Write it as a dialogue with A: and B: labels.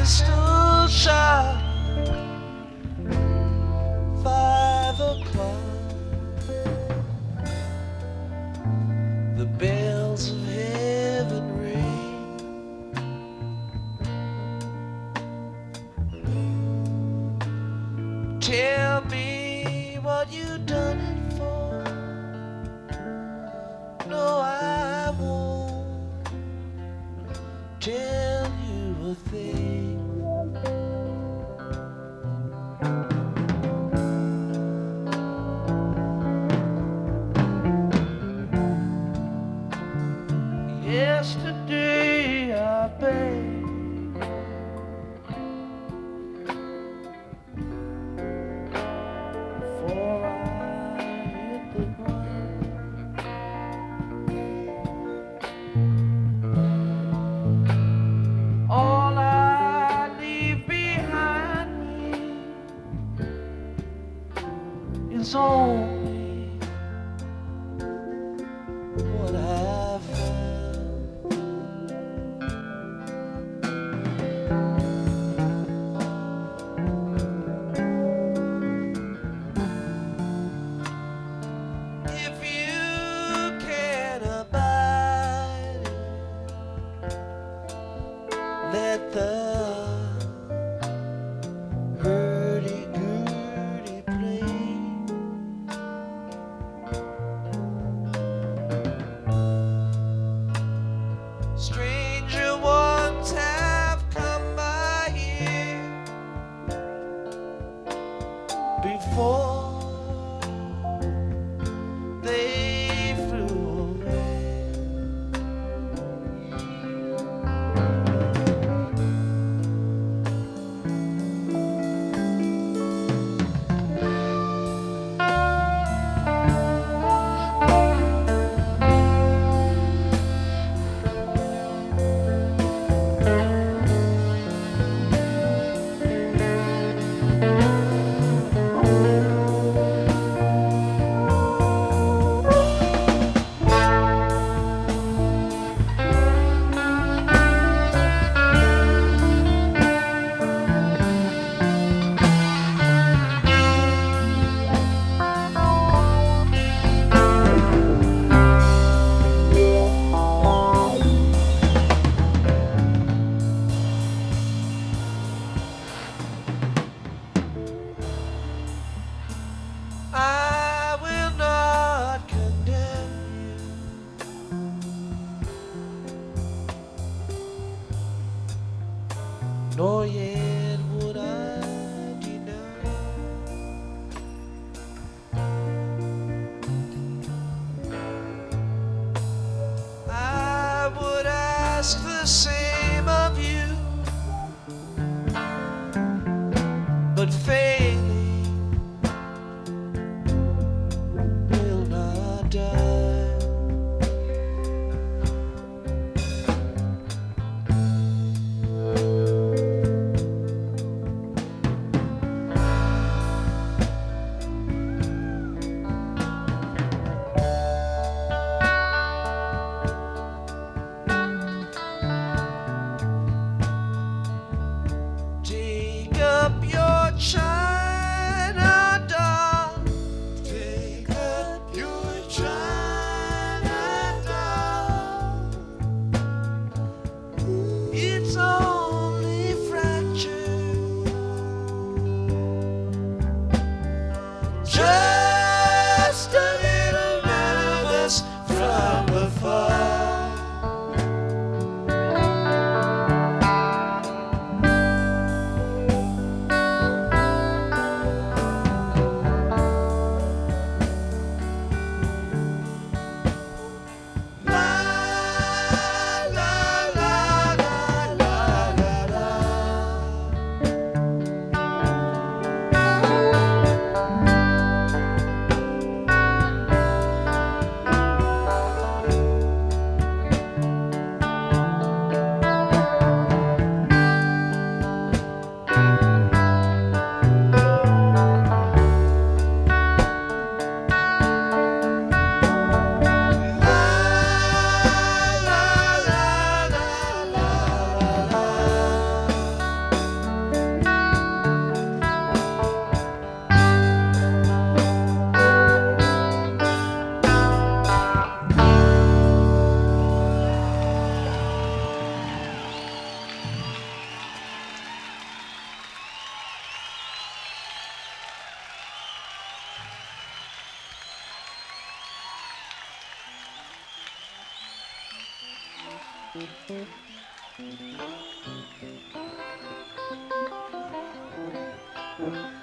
A: crystal shop, Five o'clock. The bells of heaven ring. Tell me what you've done. Begged before I hit the ground. All I leave behind me is let the hurdy-gurdy. Stranger ones have come by here before nor yet would I deny. I would ask the same thank mm-hmm. you